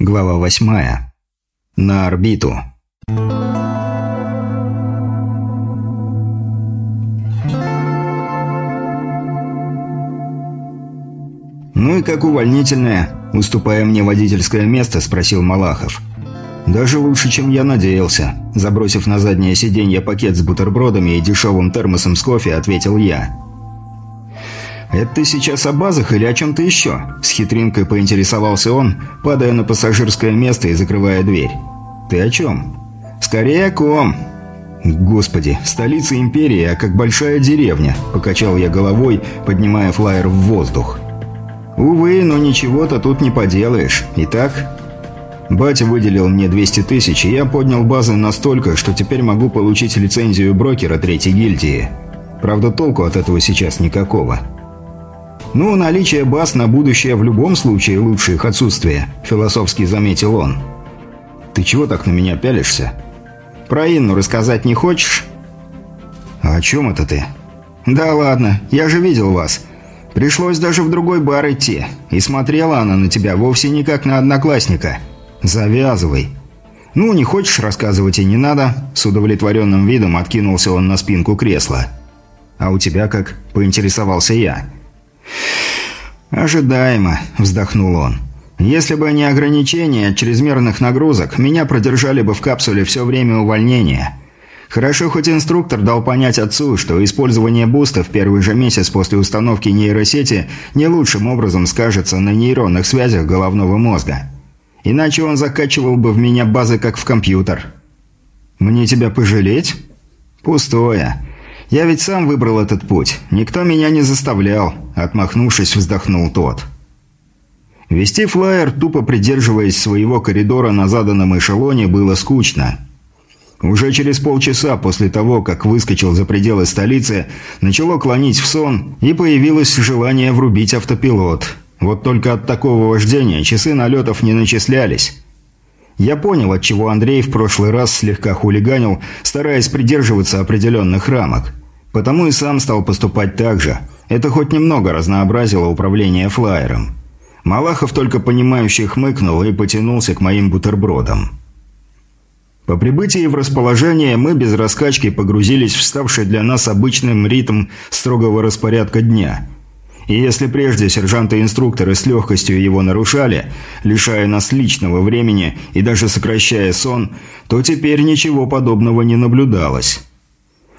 Глава восьмая. На орбиту. «Ну и как увольнительное?» – уступая мне водительское место, спросил Малахов. «Даже лучше, чем я надеялся», – забросив на заднее сиденье пакет с бутербродами и дешевым термосом с кофе, ответил я. «Это ты сейчас о базах или о чем-то еще?» С хитринкой поинтересовался он, падая на пассажирское место и закрывая дверь. «Ты о чем?» «Скорее о ком?» «Господи, столица империи, а как большая деревня», – покачал я головой, поднимая флайер в воздух. «Увы, но ничего-то тут не поделаешь. Итак...» Батя выделил мне 200 тысяч, и я поднял базы настолько, что теперь могу получить лицензию брокера третьей гильдии. Правда, толку от этого сейчас никакого. «Ну, наличие баз на будущее в любом случае лучше их отсутствия», – философски заметил он. «Ты чего так на меня пялишься?» «Про Инну рассказать не хочешь?» «А о чем это ты?» «Да ладно, я же видел вас. Пришлось даже в другой бар идти. И смотрела она на тебя вовсе не как на одноклассника. Завязывай». «Ну, не хочешь рассказывать и не надо», – с удовлетворенным видом откинулся он на спинку кресла. «А у тебя как?» – поинтересовался я. «Ожидаемо», – вздохнул он. «Если бы не ограничения от чрезмерных нагрузок, меня продержали бы в капсуле все время увольнения. Хорошо, хоть инструктор дал понять отцу, что использование буста в первый же месяц после установки нейросети не лучшим образом скажется на нейронных связях головного мозга. Иначе он закачивал бы в меня базы как в компьютер». «Мне тебя пожалеть?» «Пустое. «Я ведь сам выбрал этот путь. Никто меня не заставлял», – отмахнувшись, вздохнул тот. Вести флайер, тупо придерживаясь своего коридора на заданном эшелоне, было скучно. Уже через полчаса после того, как выскочил за пределы столицы, начало клонить в сон, и появилось желание врубить автопилот. Вот только от такого вождения часы налетов не начислялись. Я понял, от чего Андрей в прошлый раз слегка хулиганил, стараясь придерживаться определенных рамок. Потому и сам стал поступать так же. Это хоть немного разнообразило управление флайером. Малахов только понимающе хмыкнул и потянулся к моим бутербродам. По прибытии в расположение мы без раскачки погрузились в ставший для нас обычным ритм строгого распорядка дня. И если прежде сержанты-инструкторы с легкостью его нарушали, лишая нас личного времени и даже сокращая сон, то теперь ничего подобного не наблюдалось.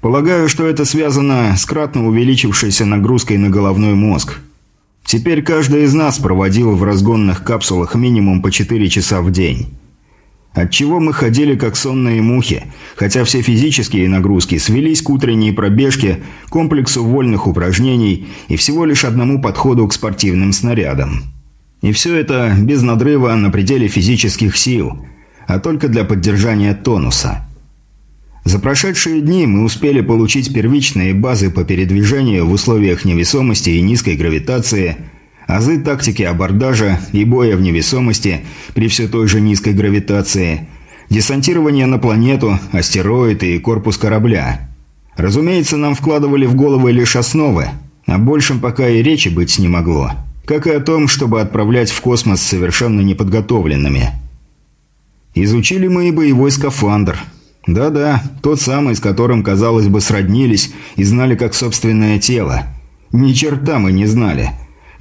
Полагаю, что это связано с кратно увеличившейся нагрузкой на головной мозг. Теперь каждый из нас проводил в разгонных капсулах минимум по 4 часа в день. Отчего мы ходили как сонные мухи, хотя все физические нагрузки свелись к утренней пробежке, комплексу вольных упражнений и всего лишь одному подходу к спортивным снарядам. И все это без надрыва на пределе физических сил, а только для поддержания тонуса – за прошедшие дни мы успели получить первичные базы по передвижению в условиях невесомости и низкой гравитации, азы тактики абордажа и боя в невесомости при все той же низкой гравитации, десантирование на планету, астероиды и корпус корабля. Разумеется, нам вкладывали в головы лишь основы, о большем пока и речи быть не могло, как и о том, чтобы отправлять в космос совершенно неподготовленными. Изучили мы и боевой скафандр – да-да, тот самый, с которым, казалось бы, сроднились и знали как собственное тело. Ни черта мы не знали.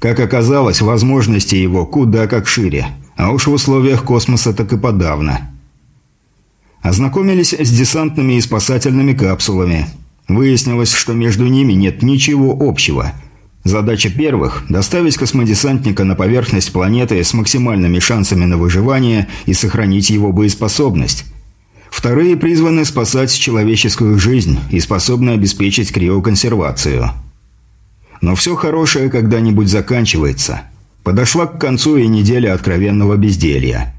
Как оказалось, возможности его куда как шире. А уж в условиях космоса так и подавно. Ознакомились с десантными и спасательными капсулами. Выяснилось, что между ними нет ничего общего. Задача первых – доставить космодесантника на поверхность планеты с максимальными шансами на выживание и сохранить его боеспособность – Вторые призваны спасать человеческую жизнь и способны обеспечить криоконсервацию. Но все хорошее когда-нибудь заканчивается. Подошла к концу и неделя откровенного безделья.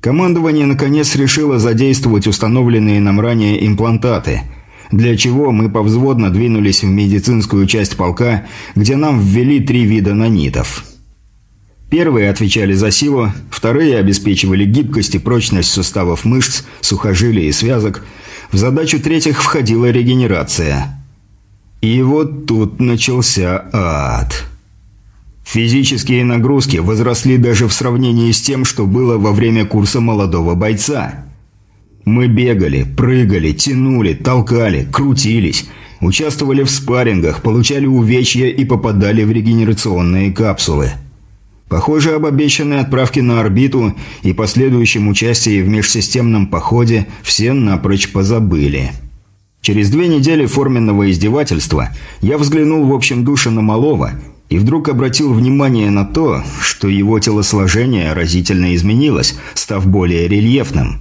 Командование наконец решило задействовать установленные нам ранее имплантаты, для чего мы повзводно двинулись в медицинскую часть полка, где нам ввели три вида нанитов – Первые отвечали за силу, вторые обеспечивали гибкость и прочность суставов мышц, сухожилий и связок. В задачу третьих входила регенерация. И вот тут начался ад. Физические нагрузки возросли даже в сравнении с тем, что было во время курса молодого бойца. Мы бегали, прыгали, тянули, толкали, крутились, участвовали в спаррингах, получали увечья и попадали в регенерационные капсулы. Похоже, об обещанной отправке на орбиту и последующем участии в межсистемном походе все напрочь позабыли. Через две недели форменного издевательства я взглянул в общем душе на Малова и вдруг обратил внимание на то, что его телосложение разительно изменилось, став более рельефным.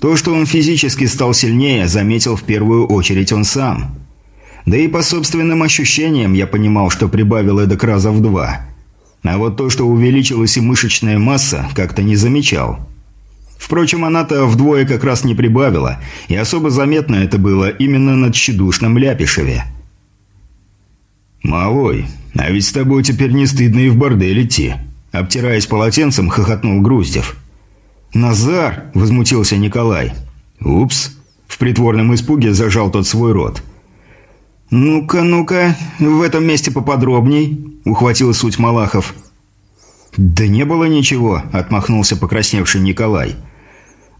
То, что он физически стал сильнее, заметил в первую очередь он сам. Да и по собственным ощущениям я понимал, что прибавил эдак раза в два – а вот то, что увеличилась и мышечная масса, как-то не замечал. Впрочем, она-то вдвое как раз не прибавила, и особо заметно это было именно на тщедушном Ляпишеве. «Малой, а ведь с тобой теперь не стыдно и в бордель идти», – обтираясь полотенцем, хохотнул Груздев. «Назар!» – возмутился Николай. «Упс!» – в притворном испуге зажал тот свой рот. «Ну-ка, ну-ка, в этом месте поподробней», – ухватил суть Малахов. «Да не было ничего», – отмахнулся покрасневший Николай.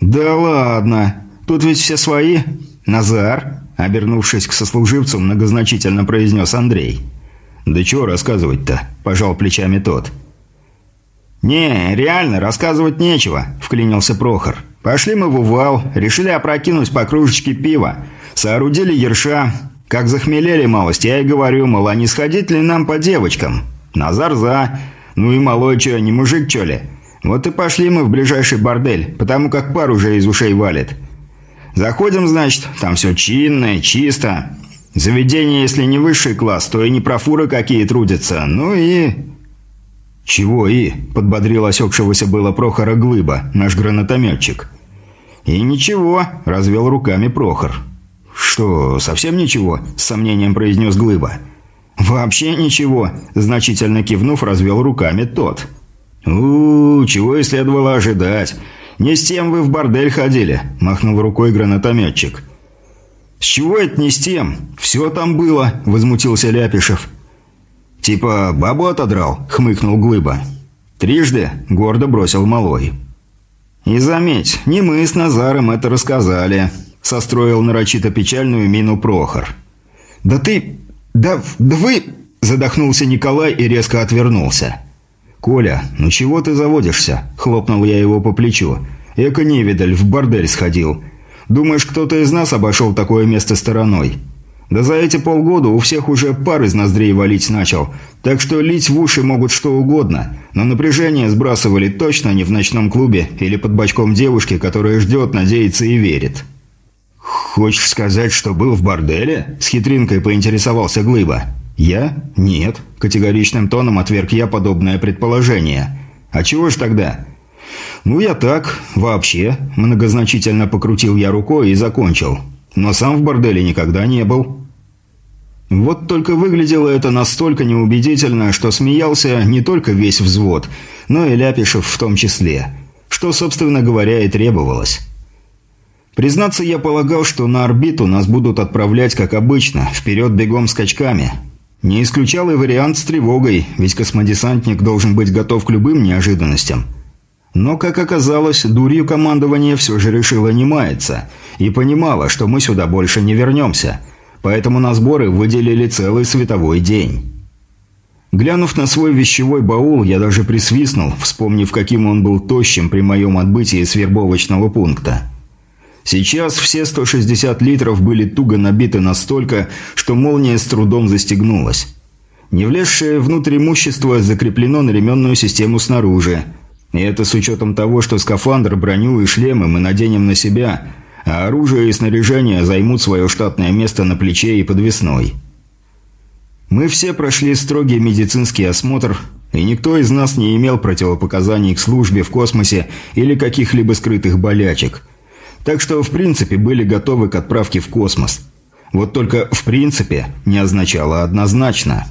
«Да ладно, тут ведь все свои. Назар», – обернувшись к сослуживцу, многозначительно произнес Андрей. «Да чего рассказывать-то?» – пожал плечами тот. «Не, реально, рассказывать нечего», – вклинился Прохор. «Пошли мы в Увал, решили опрокинуть по кружечке пива, соорудили ерша, как захмелели малость, я и говорю, мол, а не сходить ли нам по девочкам? Назар за. Ну и малой чё, не мужик чё ли? Вот и пошли мы в ближайший бордель, потому как пар уже из ушей валит. Заходим, значит, там все чинное, чисто. Заведение, если не высший класс, то и не профуры какие трудятся. Ну и... «Чего и?» – подбодрил осекшегося было Прохора Глыба, наш гранатометчик. «И ничего», – развел руками Прохор. «Что, совсем ничего?» – с сомнением произнес Глыба. «Вообще ничего», – значительно кивнув, развел руками тот. у, -у чего и следовало ожидать. Не с тем вы в бордель ходили», – махнул рукой гранатометчик. «С чего это не с тем? Все там было», – возмутился Ляпишев. «Типа бабу отодрал?» – хмыкнул Глыба. «Трижды?» – гордо бросил Малой. «И заметь, не мы с Назаром это рассказали», состроил нарочито печальную мину Прохор. «Да ты... да... да вы...» – задохнулся Николай и резко отвернулся. «Коля, ну чего ты заводишься?» – хлопнул я его по плечу. «Эко невидаль, в бордель сходил. Думаешь, кто-то из нас обошел такое место стороной?» Да за эти полгода у всех уже пар из ноздрей валить начал, так что лить в уши могут что угодно, но напряжение сбрасывали точно не в ночном клубе или под бочком девушки, которая ждет, надеется и верит. «Хочешь сказать, что был в борделе?» – с хитринкой поинтересовался Глыба. «Я? Нет», – категоричным тоном отверг я подобное предположение. «А чего ж тогда?» «Ну, я так, вообще», – многозначительно покрутил я рукой и закончил. «Но сам в борделе никогда не был». Вот только выглядело это настолько неубедительно, что смеялся не только весь взвод, но и Ляпишев в том числе, что, собственно говоря, и требовалось. Признаться, я полагал, что на орбиту нас будут отправлять, как обычно, вперед бегом скачками. Не исключал и вариант с тревогой, ведь космодесантник должен быть готов к любым неожиданностям. Но, как оказалось, дурью командование все же решило не маяться и понимало, что мы сюда больше не вернемся, поэтому на сборы выделили целый световой день. Глянув на свой вещевой баул, я даже присвистнул, вспомнив, каким он был тощим при моем отбытии с вербовочного пункта. Сейчас все 160 литров были туго набиты настолько, что молния с трудом застегнулась. Не влезшее внутрь имущество закреплено на ременную систему снаружи. И это с учетом того, что скафандр, броню и шлемы мы наденем на себя, а оружие и снаряжение займут свое штатное место на плече и подвесной. Мы все прошли строгий медицинский осмотр, и никто из нас не имел противопоказаний к службе в космосе или каких-либо скрытых болячек – так что, в принципе, были готовы к отправке в космос. Вот только «в принципе» не означало однозначно.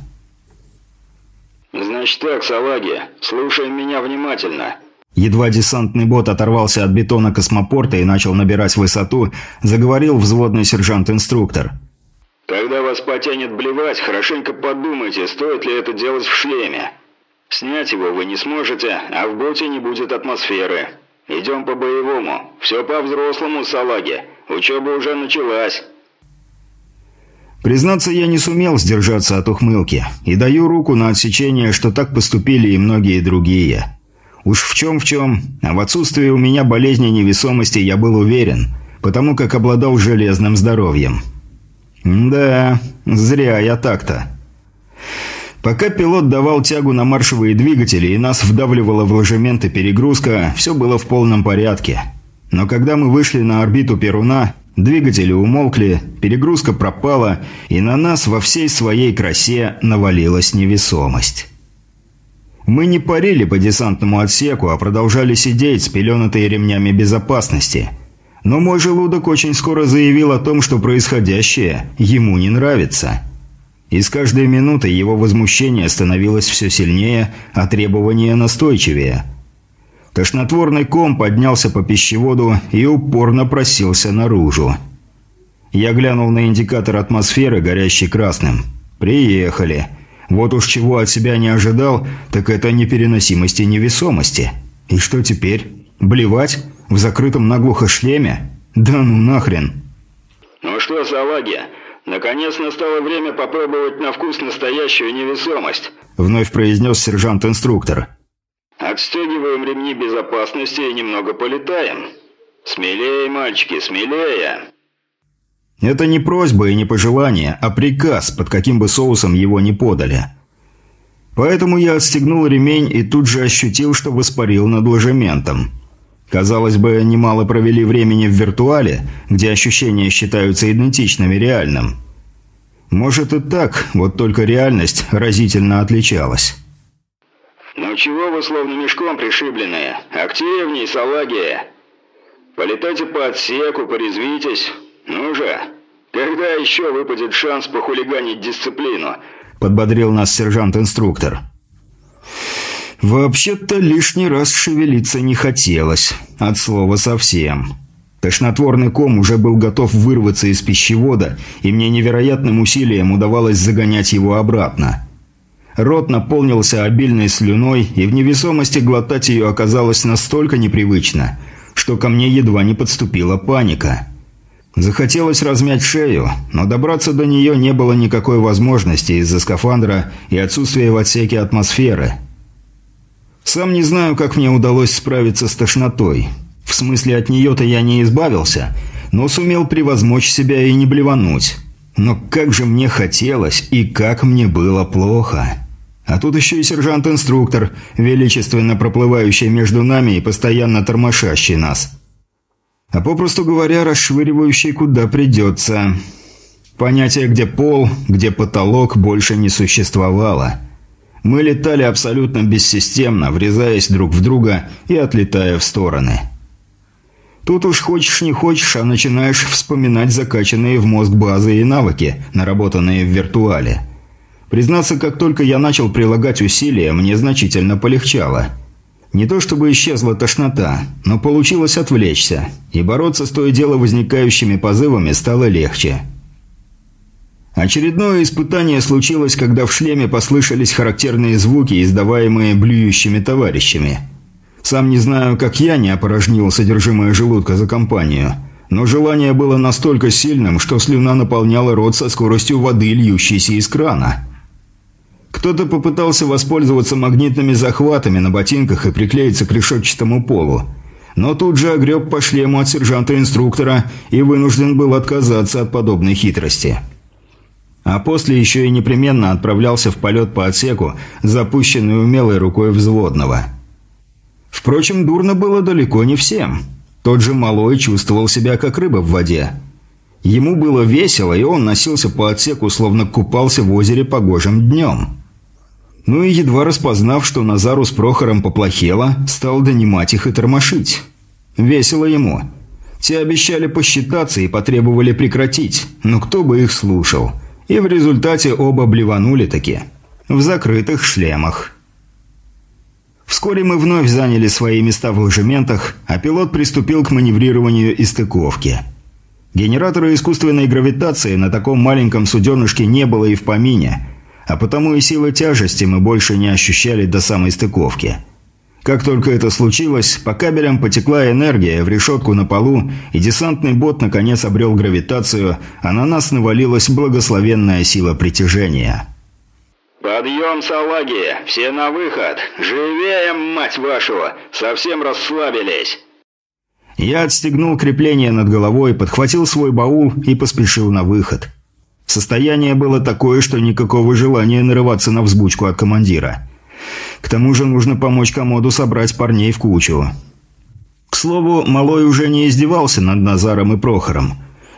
«Значит так, салаги, слушай меня внимательно». Едва десантный бот оторвался от бетона космопорта и начал набирать высоту, заговорил взводный сержант-инструктор. «Когда вас потянет блевать, хорошенько подумайте, стоит ли это делать в шлеме. Снять его вы не сможете, а в боте не будет атмосферы. Идем по-боевому. Все по-взрослому, салаги. Учеба уже началась». Признаться, я не сумел сдержаться от ухмылки и даю руку на отсечение, что так поступили и многие другие. Уж в чем в чем, а в отсутствии у меня болезни невесомости я был уверен, потому как обладал железным здоровьем. Да, зря я так-то. Пока пилот давал тягу на маршевые двигатели и нас вдавливала в ложементы перегрузка, все было в полном порядке. Но когда мы вышли на орбиту Перуна, двигатели умолкли, перегрузка пропала, и на нас во всей своей красе навалилась невесомость. Мы не парили по десантному отсеку, а продолжали сидеть, спеленатые ремнями безопасности. Но мой желудок очень скоро заявил о том, что происходящее ему не нравится. И с каждой минутой его возмущение становилось все сильнее, а требования настойчивее. Тошнотворный ком поднялся по пищеводу и упорно просился наружу. Я глянул на индикатор атмосферы, горящий красным. «Приехали». Вот уж чего от себя не ожидал, так это непереносимости невесомости. И что теперь? Блевать? В закрытом наглухо шлеме? Да ну нахрен. Ну что, салаги, наконец настало время попробовать на вкус настоящую невесомость. Вновь произнес сержант-инструктор. Отстегиваем ремни безопасности и немного полетаем. Смелее, мальчики, смелее. Это не просьба и не пожелание, а приказ, под каким бы соусом его ни подали. Поэтому я отстегнул ремень и тут же ощутил, что воспарил над ложементом. Казалось бы, немало провели времени в виртуале, где ощущения считаются идентичными реальным. Может и так, вот только реальность разительно отличалась. «Ну чего вы словно мешком пришибленные? Активней, салаги! Полетайте по отсеку, порезвитесь, «Ну же, когда еще выпадет шанс похулиганить дисциплину?» Подбодрил нас сержант-инструктор. Вообще-то лишний раз шевелиться не хотелось. От слова совсем. Тошнотворный ком уже был готов вырваться из пищевода, и мне невероятным усилием удавалось загонять его обратно. Рот наполнился обильной слюной, и в невесомости глотать ее оказалось настолько непривычно, что ко мне едва не подступила паника. Захотелось размять шею, но добраться до нее не было никакой возможности из-за скафандра и отсутствия в отсеке атмосферы. Сам не знаю, как мне удалось справиться с тошнотой. В смысле, от нее-то я не избавился, но сумел превозмочь себя и не блевануть. Но как же мне хотелось и как мне было плохо. А тут еще и сержант-инструктор, величественно проплывающий между нами и постоянно тормошащий нас – а попросту говоря, расшвыривающий куда придется. Понятие «где пол», «где потолок» больше не существовало. Мы летали абсолютно бессистемно, врезаясь друг в друга и отлетая в стороны. Тут уж хочешь не хочешь, а начинаешь вспоминать закачанные в мозг базы и навыки, наработанные в виртуале. Признаться, как только я начал прилагать усилия, мне значительно полегчало – не то чтобы исчезла тошнота, но получилось отвлечься, и бороться с то и дело возникающими позывами стало легче. Очередное испытание случилось, когда в шлеме послышались характерные звуки, издаваемые блюющими товарищами. Сам не знаю, как я не опорожнил содержимое желудка за компанию, но желание было настолько сильным, что слюна наполняла рот со скоростью воды, льющейся из крана. Кто-то попытался воспользоваться магнитными захватами на ботинках и приклеиться к решетчатому полу. Но тут же огреб по шлему от сержанта-инструктора и вынужден был отказаться от подобной хитрости. А после еще и непременно отправлялся в полет по отсеку, запущенный умелой рукой взводного. Впрочем, дурно было далеко не всем. Тот же Малой чувствовал себя как рыба в воде. Ему было весело, и он носился по отсеку, словно купался в озере погожим днем. Ну и едва распознав, что Назару с Прохором поплохело, стал донимать их и тормошить. Весело ему. Те обещали посчитаться и потребовали прекратить, но кто бы их слушал. И в результате оба блеванули таки. В закрытых шлемах. Вскоре мы вновь заняли свои места в ложементах, а пилот приступил к маневрированию и стыковке. Генератора искусственной гравитации на таком маленьком суденышке не было и в помине – а потому и силы тяжести мы больше не ощущали до самой стыковки. Как только это случилось, по кабелям потекла энергия в решетку на полу, и десантный бот наконец обрел гравитацию, а на нас навалилась благословенная сила притяжения. «Подъем, салаги! Все на выход! Живее, мать вашу! Совсем расслабились!» Я отстегнул крепление над головой, подхватил свой баул и поспешил на выход. Состояние было такое, что никакого желания нарываться на взбучку от командира. К тому же нужно помочь комоду собрать парней в кучу. К слову, Малой уже не издевался над Назаром и Прохором.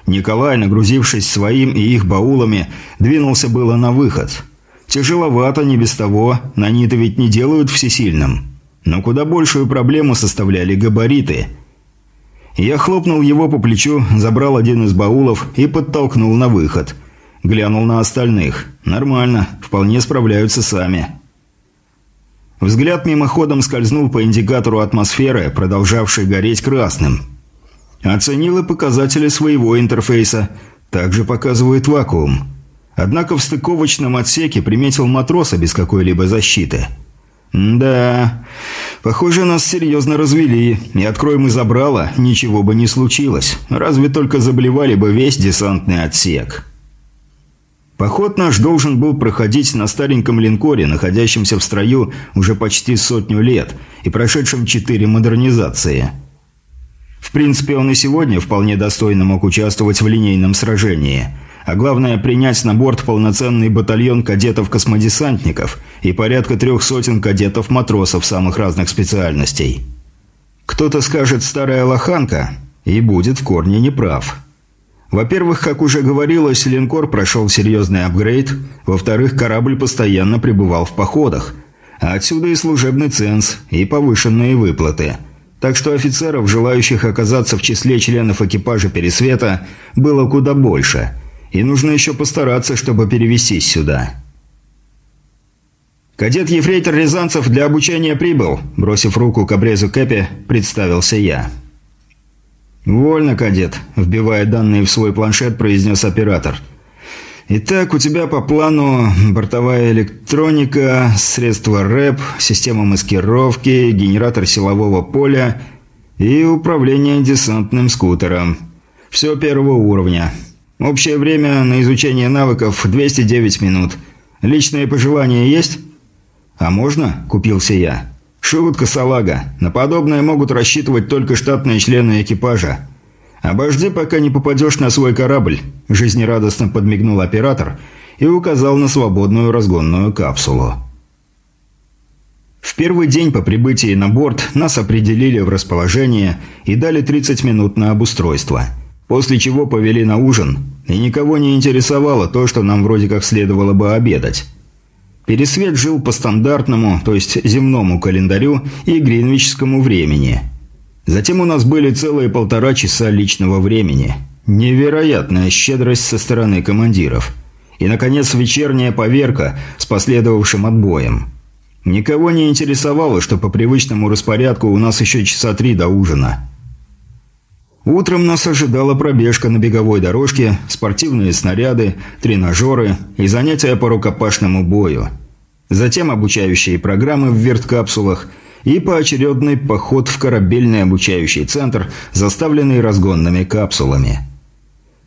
Николай, нагрузившись своим и их баулами, двинулся было на выход. Тяжеловато, не без того, на то ведь не делают всесильным. Но куда большую проблему составляли габариты – я хлопнул его по плечу, забрал один из баулов и подтолкнул на выход. Глянул на остальных. Нормально, вполне справляются сами. Взгляд мимоходом скользнул по индикатору атмосферы, продолжавшей гореть красным. Оценил и показатели своего интерфейса. Также показывает вакуум. Однако в стыковочном отсеке приметил матроса без какой-либо защиты. «Да, похоже, нас серьезно развели, и откроем мы забрала, ничего бы не случилось, разве только заблевали бы весь десантный отсек». Поход наш должен был проходить на стареньком линкоре, находящемся в строю уже почти сотню лет и прошедшем четыре модернизации. В принципе, он и сегодня вполне достойно мог участвовать в линейном сражении – а главное принять на борт полноценный батальон кадетов-космодесантников и порядка трех сотен кадетов-матросов самых разных специальностей. Кто-то скажет «старая лоханка» и будет в корне неправ. Во-первых, как уже говорилось, линкор прошел серьезный апгрейд, во-вторых, корабль постоянно пребывал в походах, отсюда и служебный ценз, и повышенные выплаты – так что офицеров, желающих оказаться в числе членов экипажа Пересвета, было куда больше, и нужно еще постараться, чтобы перевестись сюда. «Кадет Ефрейтор Рязанцев для обучения прибыл», – бросив руку к обрезу Кэпи, представился я. «Вольно, кадет», – вбивая данные в свой планшет, произнес оператор. «Итак, у тебя по плану бортовая электроника, средства РЭП, система маскировки, генератор силового поля и управление десантным скутером. Все первого уровня. Общее время на изучение навыков 209 минут. Личные пожелания есть? А можно? Купился я. Шутка, салага. На подобное могут рассчитывать только штатные члены экипажа. Обожди, пока не попадешь на свой корабль, жизнерадостно подмигнул оператор и указал на свободную разгонную капсулу. В первый день по прибытии на борт нас определили в расположение и дали 30 минут на обустройство – После чего повели на ужин, и никого не интересовало то, что нам вроде как следовало бы обедать. Пересвет жил по стандартному, то есть земному календарю и гринвичскому времени. Затем у нас были целые полтора часа личного времени. Невероятная щедрость со стороны командиров. И, наконец, вечерняя поверка с последовавшим отбоем. Никого не интересовало, что по привычному распорядку у нас еще часа три до ужина. Утром нас ожидала пробежка на беговой дорожке, спортивные снаряды, тренажеры и занятия по рукопашному бою. Затем обучающие программы в верткапсулах и поочередный поход в корабельный обучающий центр, заставленный разгонными капсулами.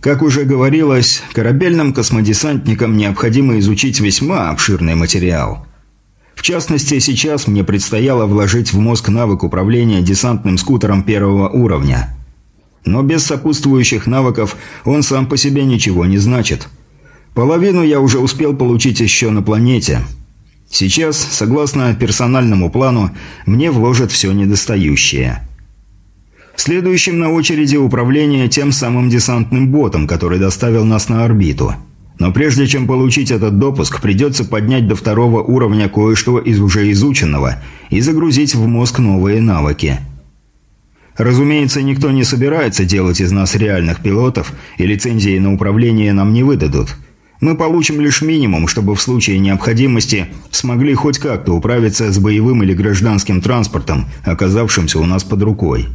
Как уже говорилось, корабельным космодесантникам необходимо изучить весьма обширный материал. В частности, сейчас мне предстояло вложить в мозг навык управления десантным скутером первого уровня – но без сопутствующих навыков он сам по себе ничего не значит. Половину я уже успел получить еще на планете. Сейчас, согласно персональному плану, мне вложат все недостающее. Следующим на очереди управление тем самым десантным ботом, который доставил нас на орбиту. Но прежде чем получить этот допуск, придется поднять до второго уровня кое-что из уже изученного и загрузить в мозг новые навыки – Разумеется, никто не собирается делать из нас реальных пилотов, и лицензии на управление нам не выдадут. Мы получим лишь минимум, чтобы в случае необходимости смогли хоть как-то управиться с боевым или гражданским транспортом, оказавшимся у нас под рукой.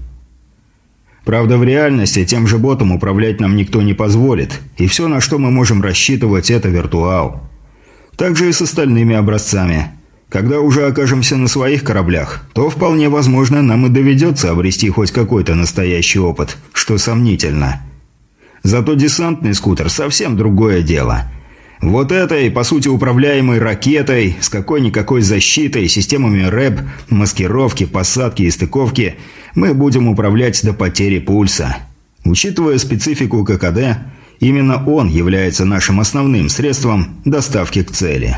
Правда, в реальности тем же ботом управлять нам никто не позволит, и все, на что мы можем рассчитывать, это виртуал. Также и с остальными образцами. Когда уже окажемся на своих кораблях, то вполне возможно нам и доведется обрести хоть какой-то настоящий опыт, что сомнительно. Зато десантный скутер совсем другое дело. Вот этой, по сути, управляемой ракетой, с какой-никакой защитой, системами РЭП, маскировки, посадки и стыковки, мы будем управлять до потери пульса. Учитывая специфику ККД, именно он является нашим основным средством доставки к цели.